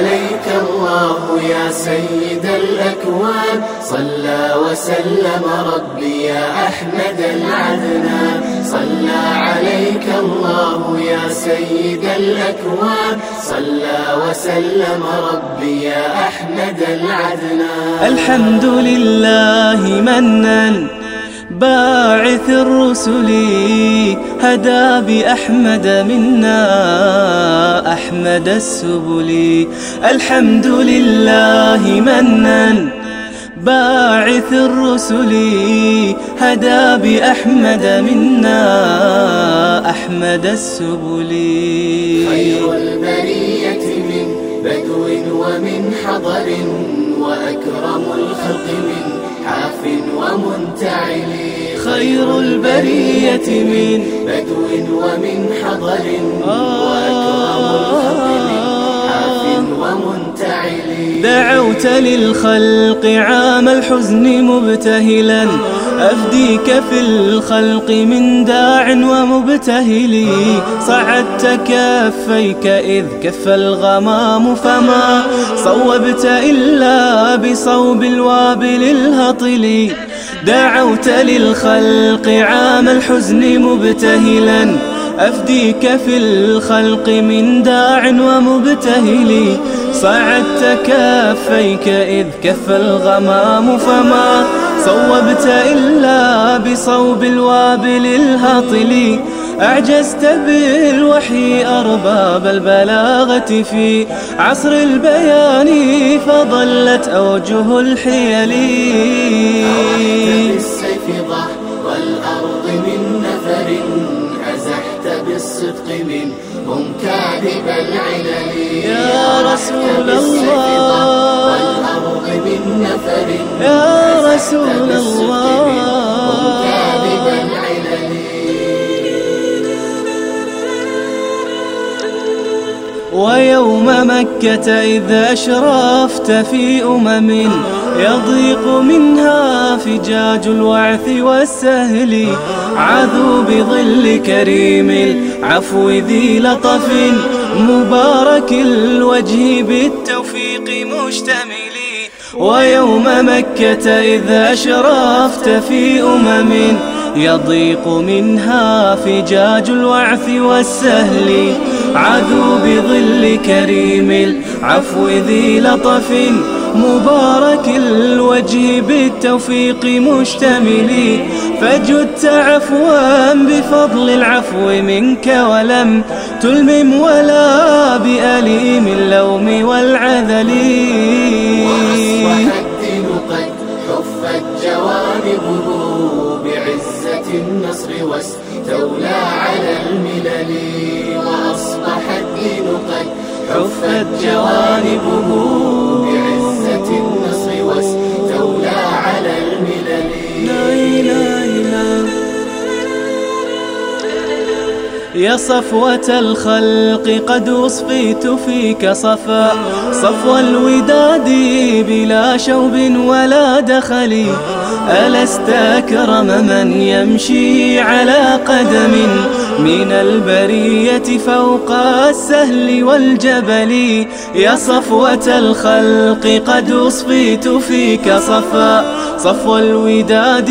الله يا سيد الأكوان. صلى وسلم ربي يا أحمد العدنان. صلى عليك الله يا سيد الأكوان. صلى وسلم ربي يا أحمد العدنان. الحمد لله منا باعث الرسل هدى بأحمد منا أحمد السبل. الحمد لله منا. باعث الرسل هدى بأحمد منا أحمد السبل. خير البرية من بدو ومن حضر وأكرم الخلق من حاف ومنتعل. خير البرية من بدو ومن حضر. ومنتعل. دعوت للخلق عام الحزن مبتهلا. أفديك في الخلق من داع ومبتهل. صعدت كفيك إذ كف الغمام فما صوبت إلا بصوب الوابل الهطل. دعوت للخلق عام الحزن مبتهلا. أفديك في الخلق من داع ومبتهل. صعدت كفيك إذ كف الغمام فما صوبت إلا بصوب الوابل الهطل أعجزت بالوحي أرباب البلاغة في عصر البيان فضلت أوجه الحيل. بالسيف ضح والأرض من نفر أزحت بالصدق منهم كاذب العلل. ويوم مكة إذ أشرفت في أمم يضيق منها فجاج الوعث والسهل. عذوا بظل كريم العفو ذي لطف مبارك الوجه بالتوفيق مشتمل. ويوم مكة إذ أشرفت في أمم يضيق منها فجاج الوعث والسهل. عذوا بظل كريم العفو ذي لطف مبارك الوجه بالتوفيق مشتمل. فجدت عفوا بفضل العفو منك ولم تلمم ولا بأليم اللوم والعذل. النصر واستولى على الملل وأصبح الدين قد حفت جوانبه. يا صفوة الخلق قد أصفيت فيك صفا. صفو الوداد بلا شوب ولا دخل. ألست أكرم من يمشي على قدم؟ من البرية فوق السهل والجبل يا صفوة الخلق قد أصفيت فيك صفا صفو الوداد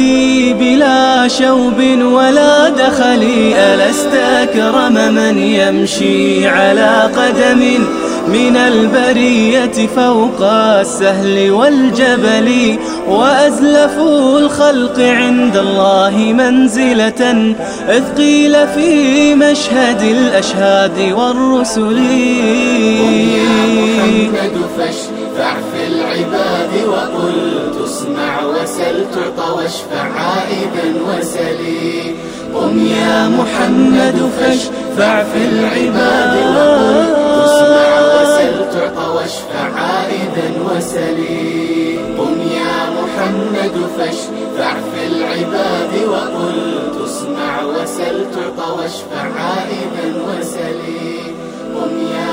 بلا شوب ولا دخل ألست أكرم من يمشي على قدم؟ من البرية فوق السهل والجبل وأزلفوا الخلق عند الله منزلة إذ قيل في مشهد الأشهاد والرسل يا محمد فاشفع في العباد وقل تسمع وسل تعطى واشفع عائدا وسلي قم يا محمد فاشفع في العباد وقل تسمع تعطى واشفع عائدا وسلي قم يا محمد فاشفع في العباد وقل تسمع وسل تعطى واشفع عائدا وسلي قم يا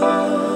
Oh,